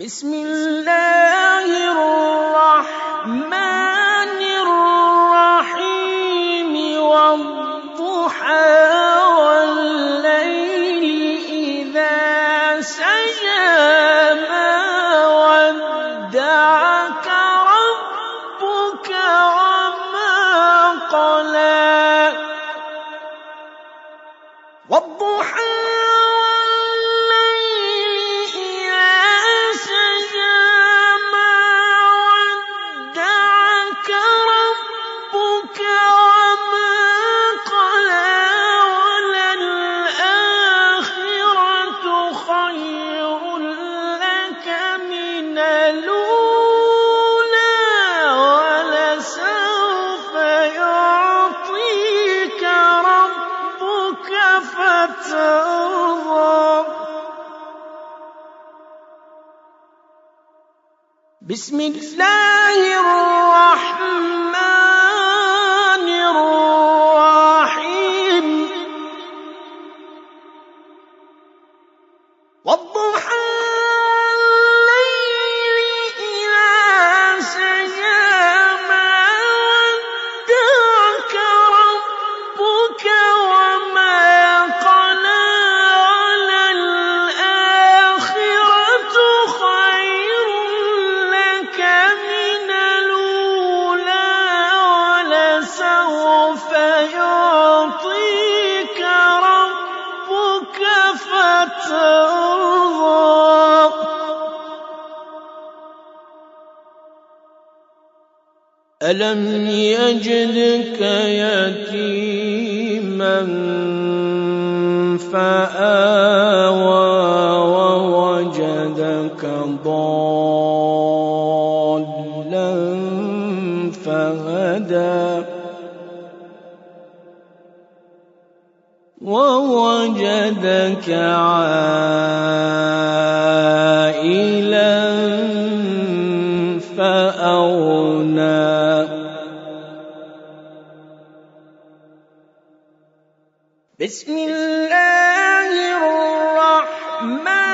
بسم الله الرحمن فترضى بسم الله الرحمن الرحيم. والضحى ألم يجدك يتيما فآوى ووجدك ضالا فهدى ووجدك عائلا بسم الله الرحمن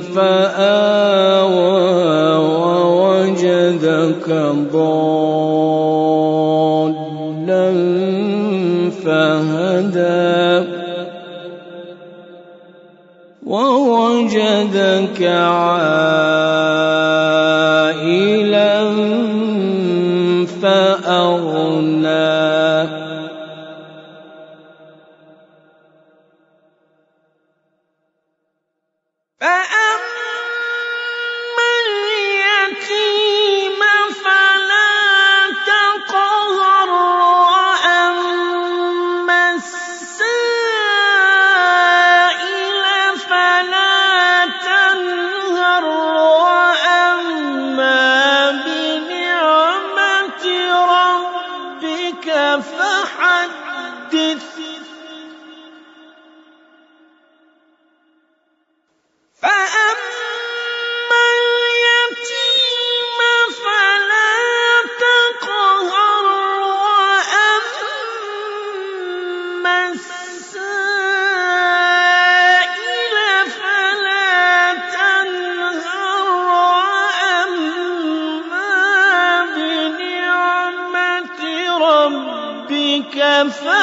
فآوى ووجدك ضالا فهدى ووجدك عائلا فحدث